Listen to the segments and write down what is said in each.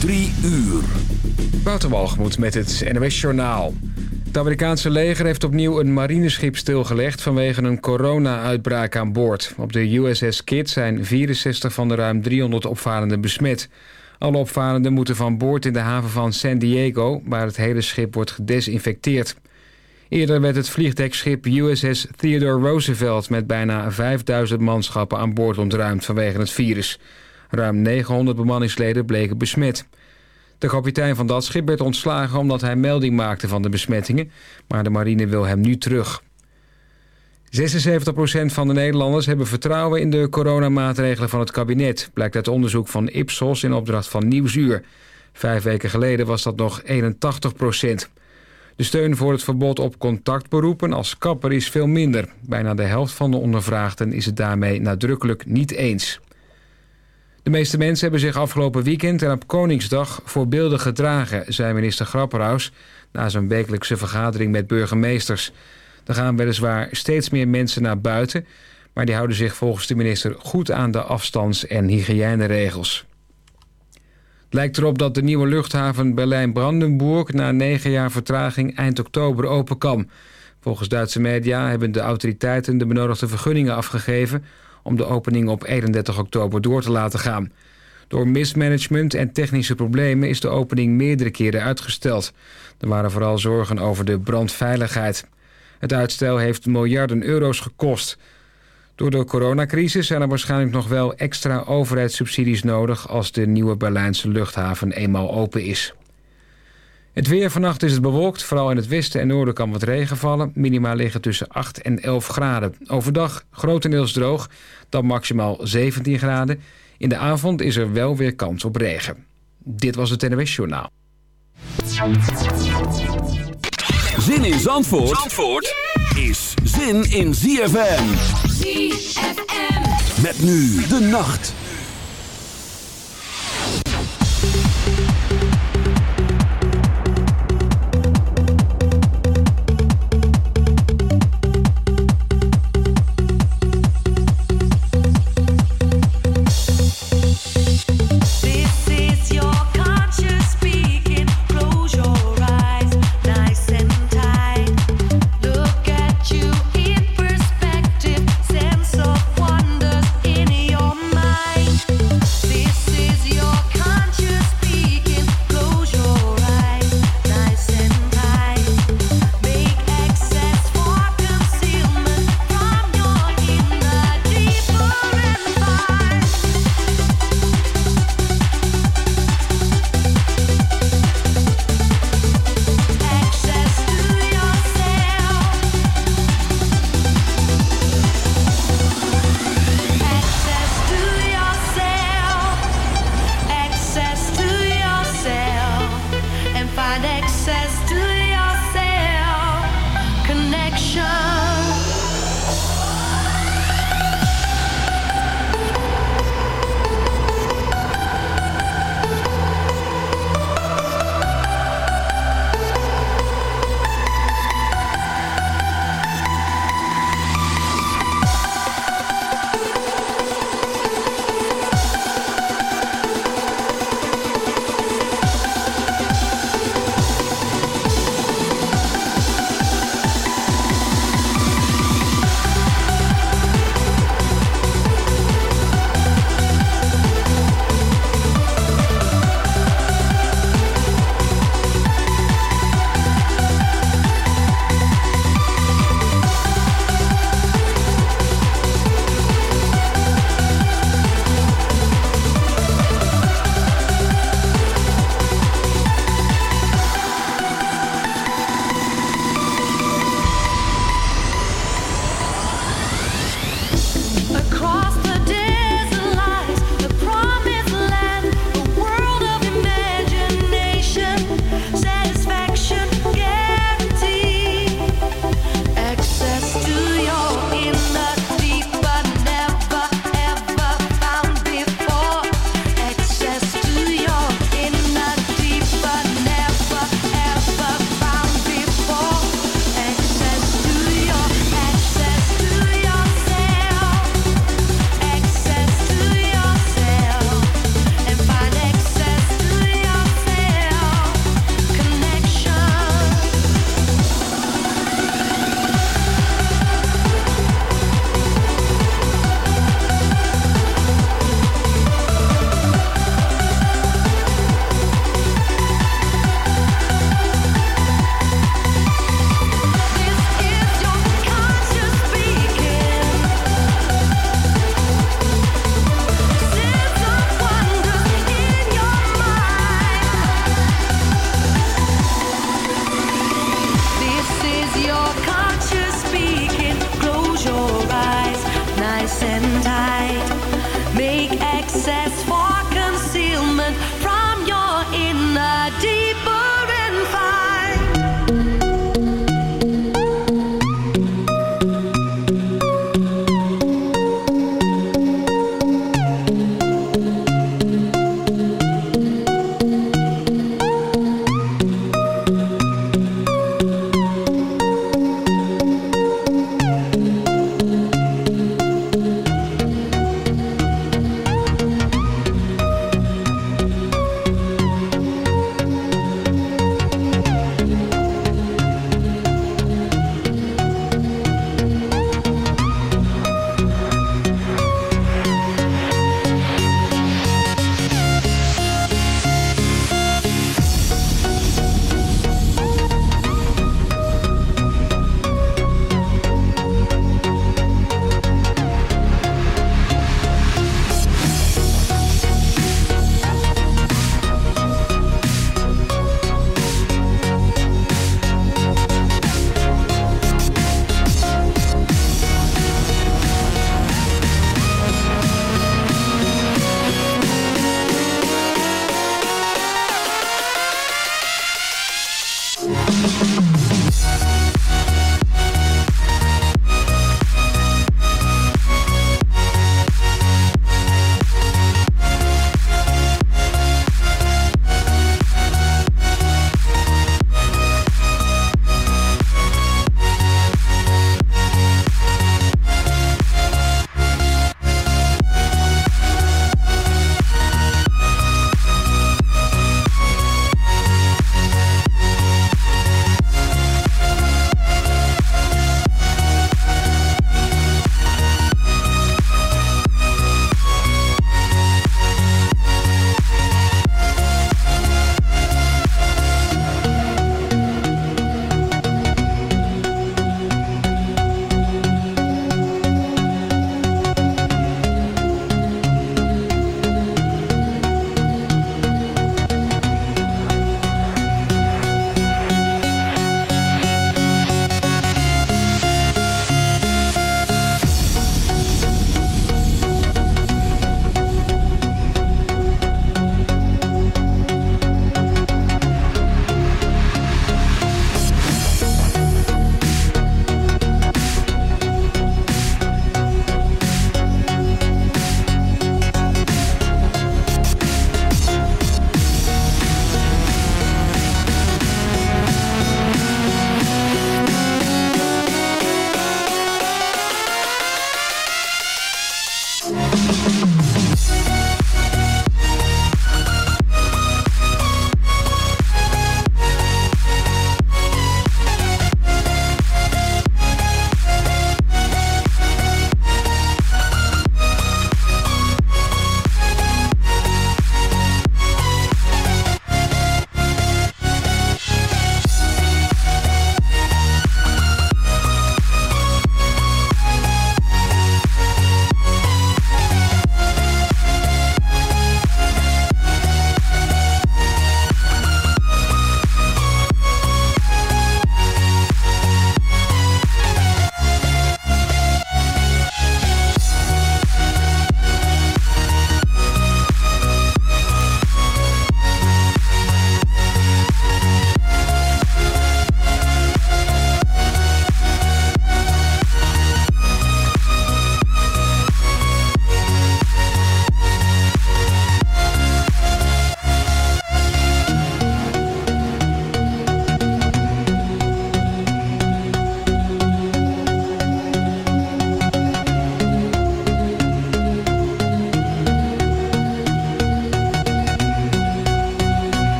Drie uur. Wouter met het NOS Journaal. Het Amerikaanse leger heeft opnieuw een marineschip stilgelegd... vanwege een corona-uitbraak aan boord. Op de USS Kidd zijn 64 van de ruim 300 opvarenden besmet. Alle opvarenden moeten van boord in de haven van San Diego... waar het hele schip wordt gedesinfecteerd. Eerder werd het vliegdekschip USS Theodore Roosevelt... met bijna 5000 manschappen aan boord ontruimd vanwege het virus. Ruim 900 bemanningsleden bleken besmet... De kapitein van dat schip werd ontslagen omdat hij melding maakte van de besmettingen, maar de marine wil hem nu terug. 76% van de Nederlanders hebben vertrouwen in de coronamaatregelen van het kabinet, blijkt uit onderzoek van Ipsos in opdracht van Nieuwsuur. Vijf weken geleden was dat nog 81%. De steun voor het verbod op contactberoepen als kapper is veel minder. Bijna de helft van de ondervraagden is het daarmee nadrukkelijk niet eens. De meeste mensen hebben zich afgelopen weekend en op Koningsdag voorbeeldig gedragen, zei minister Grapperhaus na zijn wekelijkse vergadering met burgemeesters. Er gaan weliswaar steeds meer mensen naar buiten, maar die houden zich volgens de minister goed aan de afstands- en hygiëneregels. Het lijkt erop dat de nieuwe luchthaven Berlijn-Brandenburg na negen jaar vertraging eind oktober open kan. Volgens Duitse media hebben de autoriteiten de benodigde vergunningen afgegeven om de opening op 31 oktober door te laten gaan. Door mismanagement en technische problemen is de opening meerdere keren uitgesteld. Er waren vooral zorgen over de brandveiligheid. Het uitstel heeft miljarden euro's gekost. Door de coronacrisis zijn er waarschijnlijk nog wel extra overheidssubsidies nodig... als de nieuwe Berlijnse luchthaven eenmaal open is. Het weer vannacht is het bewolkt. Vooral in het westen en noorden kan wat regen vallen. Minima liggen tussen 8 en 11 graden. Overdag grotendeels droog, dan maximaal 17 graden. In de avond is er wel weer kans op regen. Dit was het NWS Journaal. Zin in Zandvoort, Zandvoort is zin in ZFM. ZFM. Met nu de nacht. and I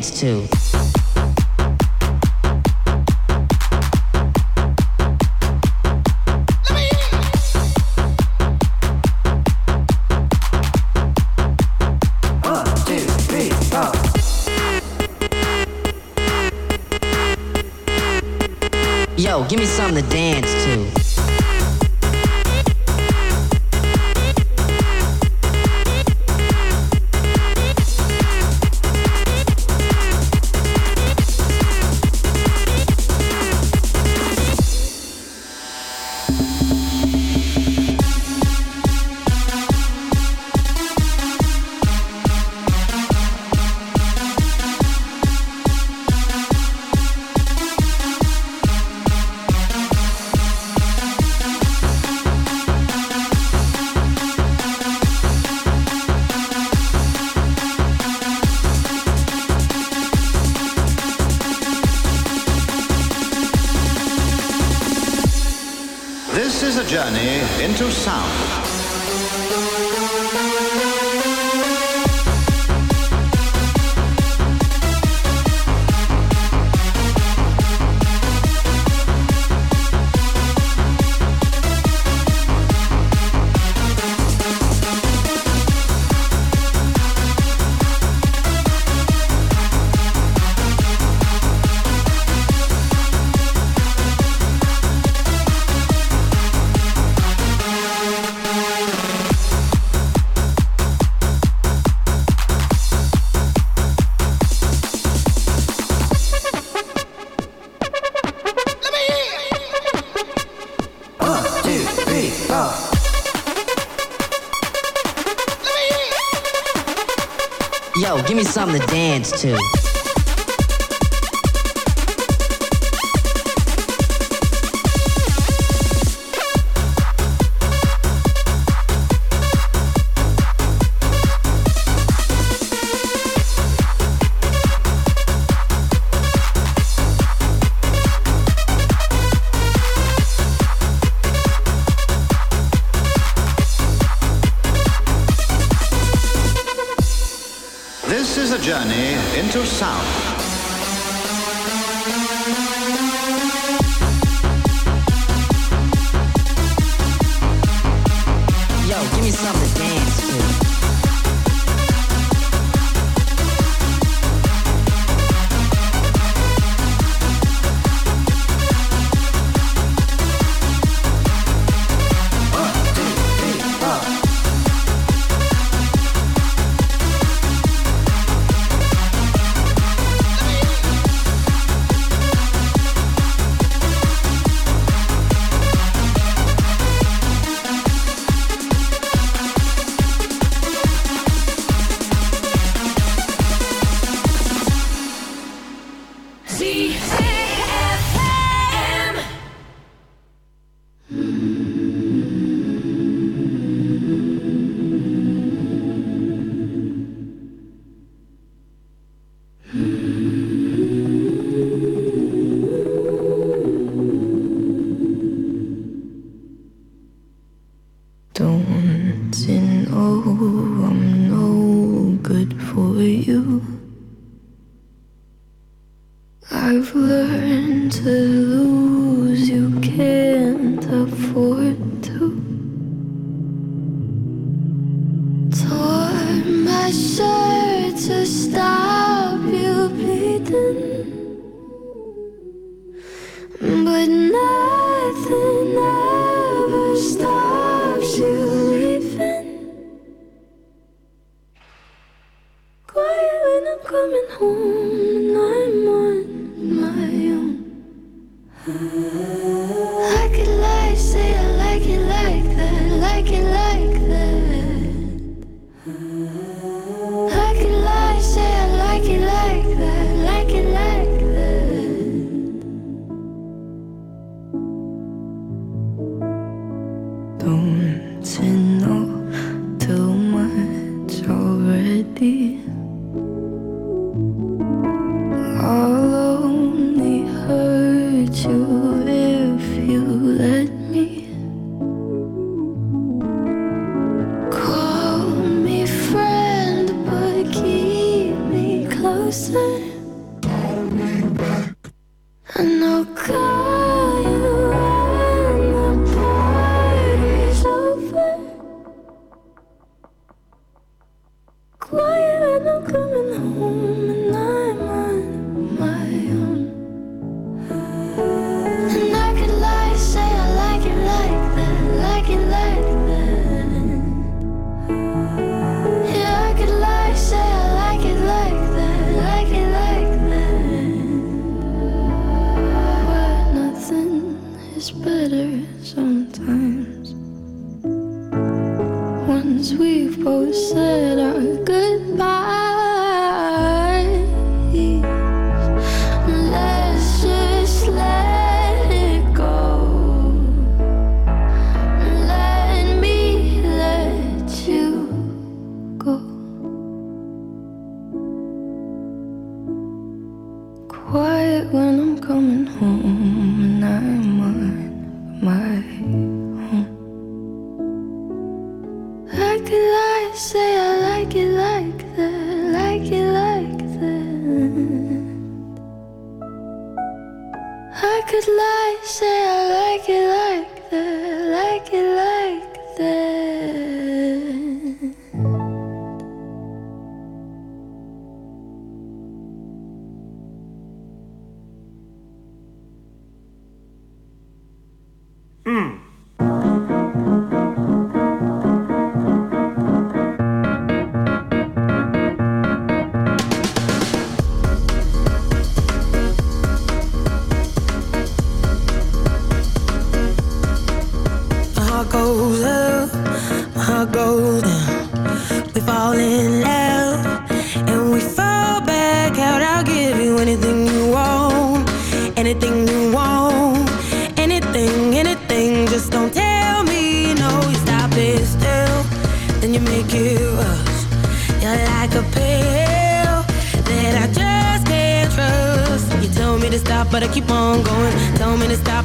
heads too. Something to say.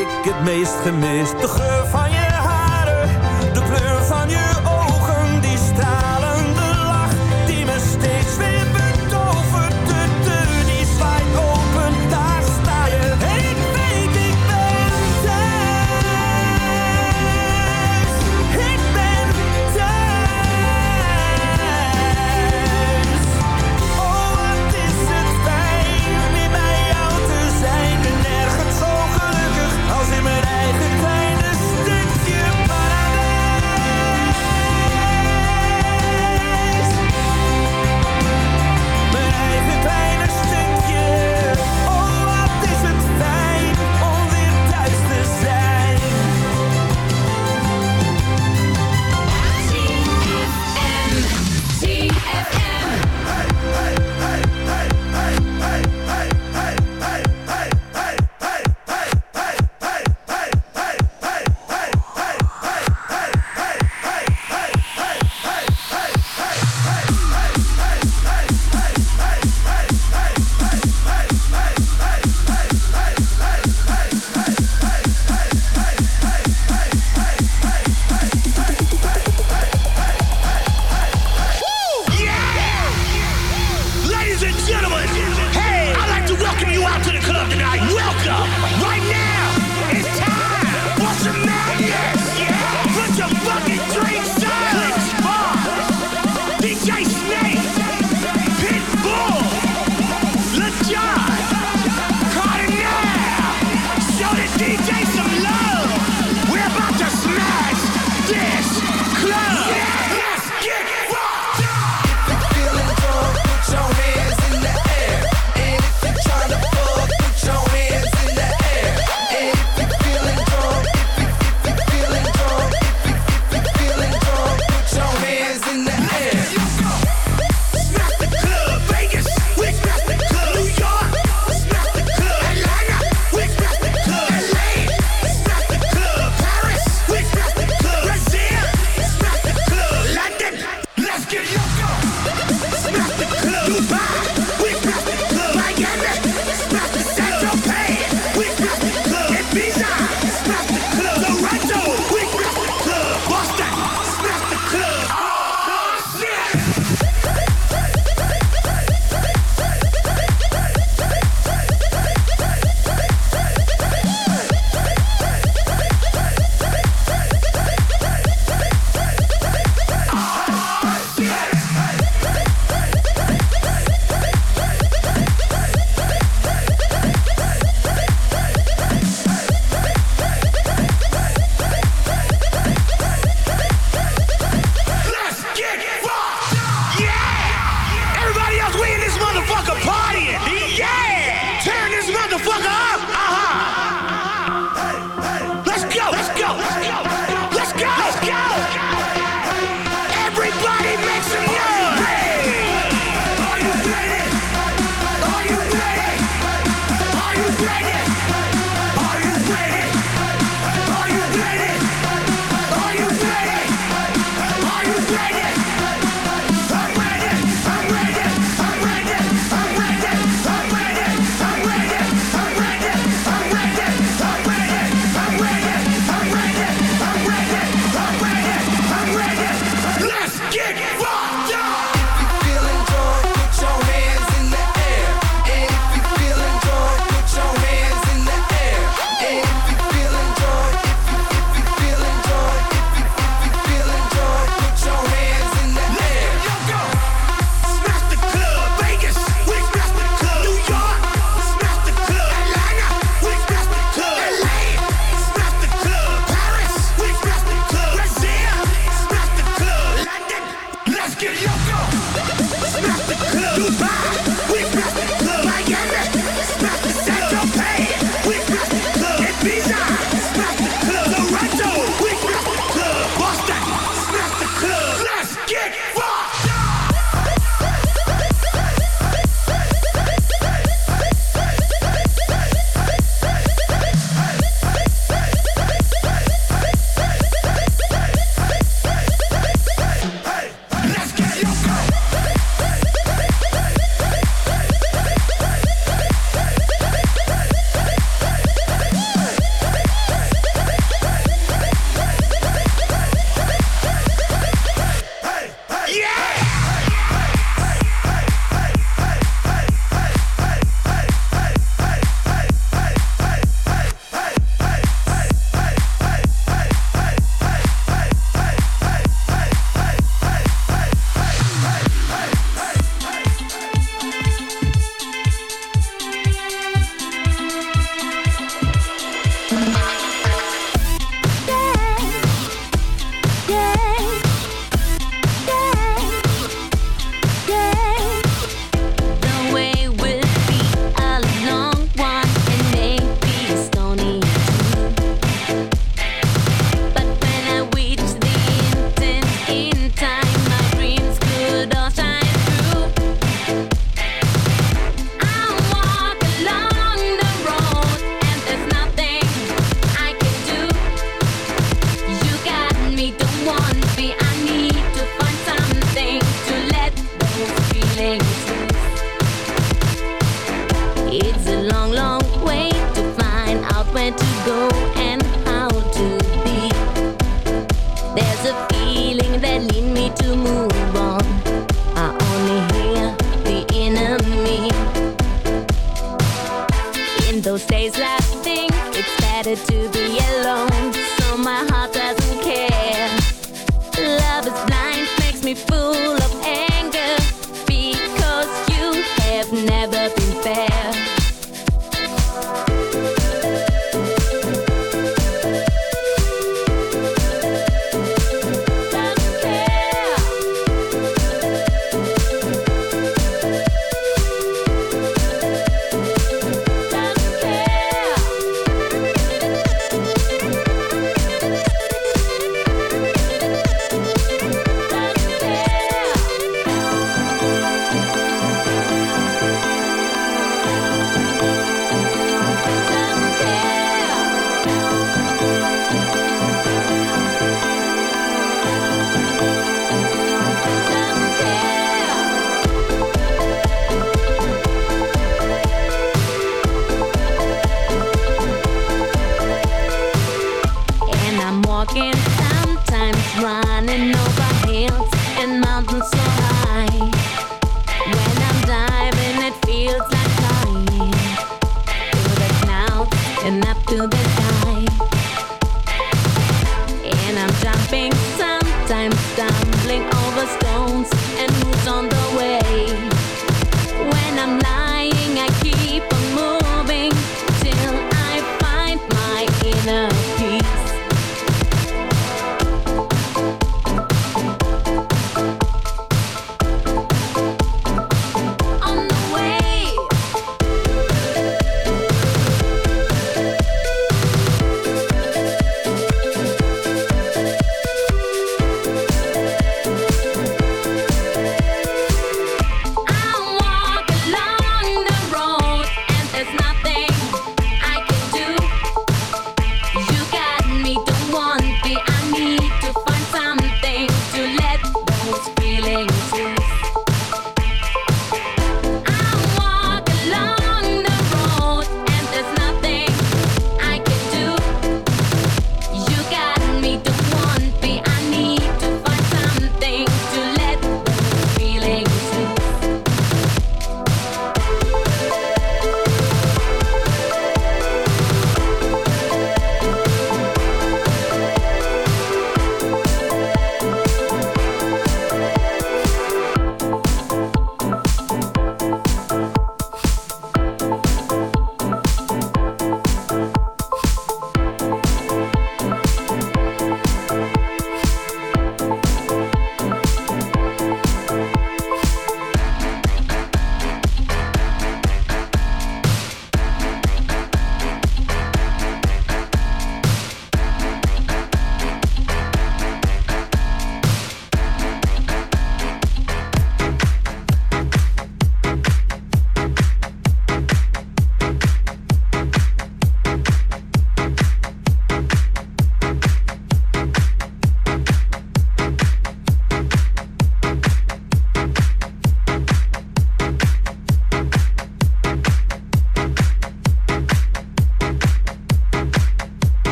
Ik het meest gemist. De geur van je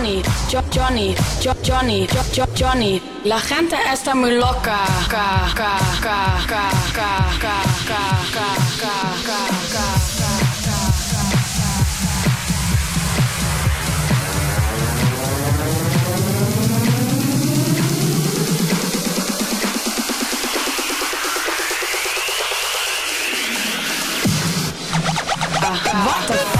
Johnny, jo Johnny, jo Johnny, jo jo Johnny. La gente está muy loca. Ca, ca, ca, ca, ca, ca, ca, ca, ca, ca, ca. What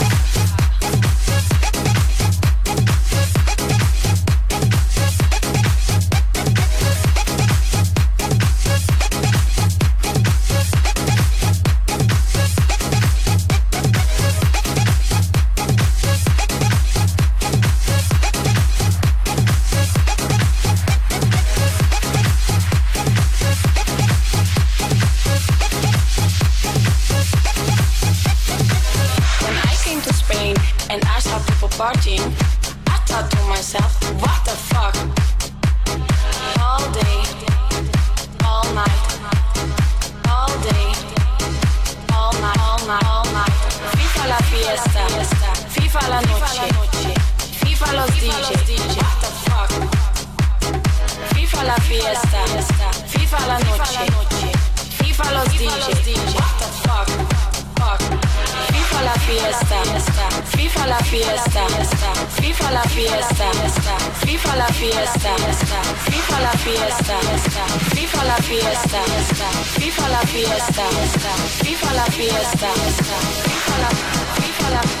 FIFA la noche, FIFA? FIFA la fiesta, FIFA la FIFA. FIFA la fiesta, FIFA la fiesta, FIFA la fiesta, FIFA la fiesta, FIFA la fiesta, FIFA la fiesta, FIFA la fiesta, FIFA la fiesta, FIFA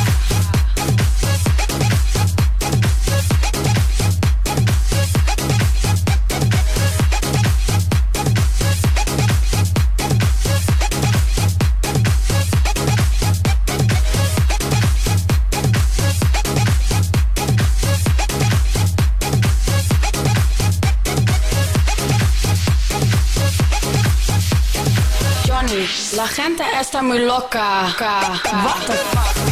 Gente está muy loca. What the fuck?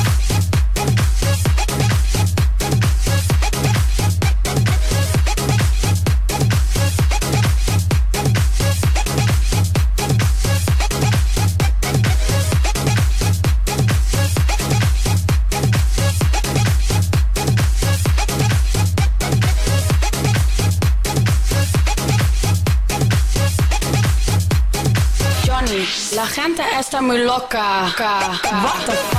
me loca. What?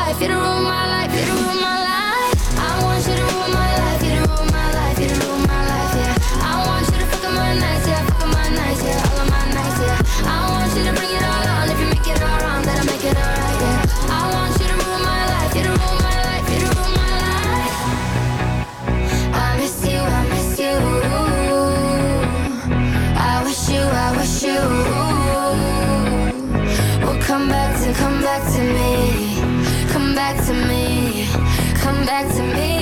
life, it'll ruin my life, my life. back to me.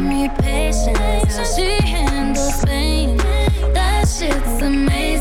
taught me patience. She handles pain. That shit's amazing.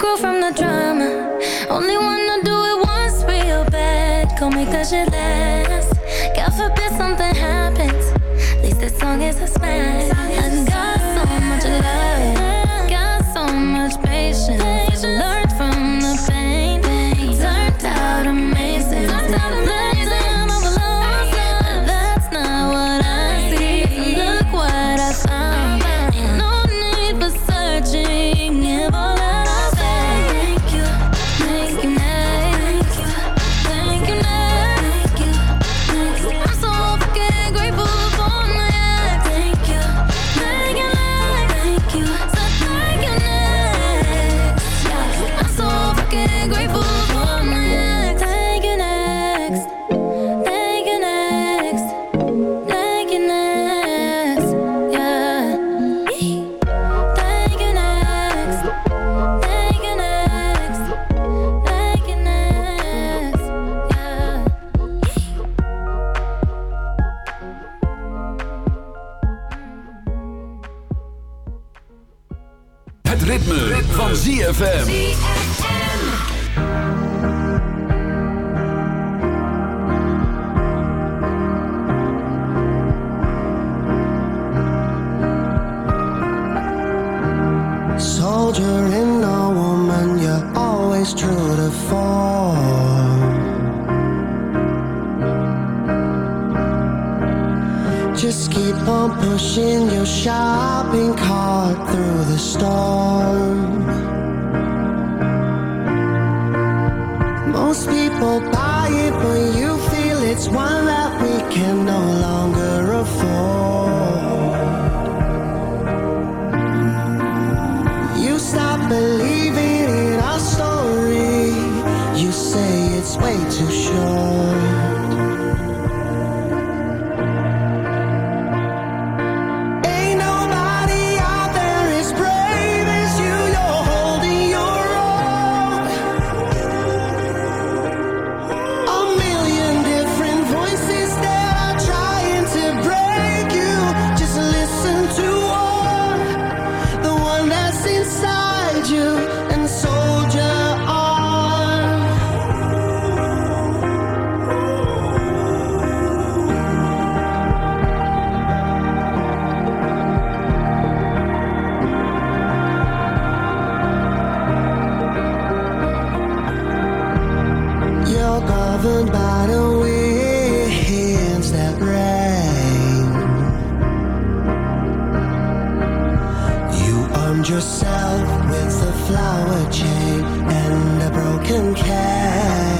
cool from the drum. van ZFM. Armed yourself with a flower chain and a broken cat.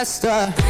faster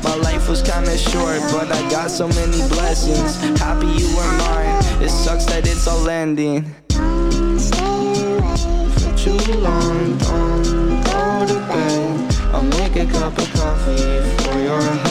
My life was kinda short, but I got so many blessings. Happy you were mine. It sucks that it's all ending. For too long, don't go to bed. I'll make a cup of coffee for your head.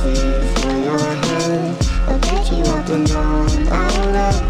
please, when you're I'll pick you up and down, out of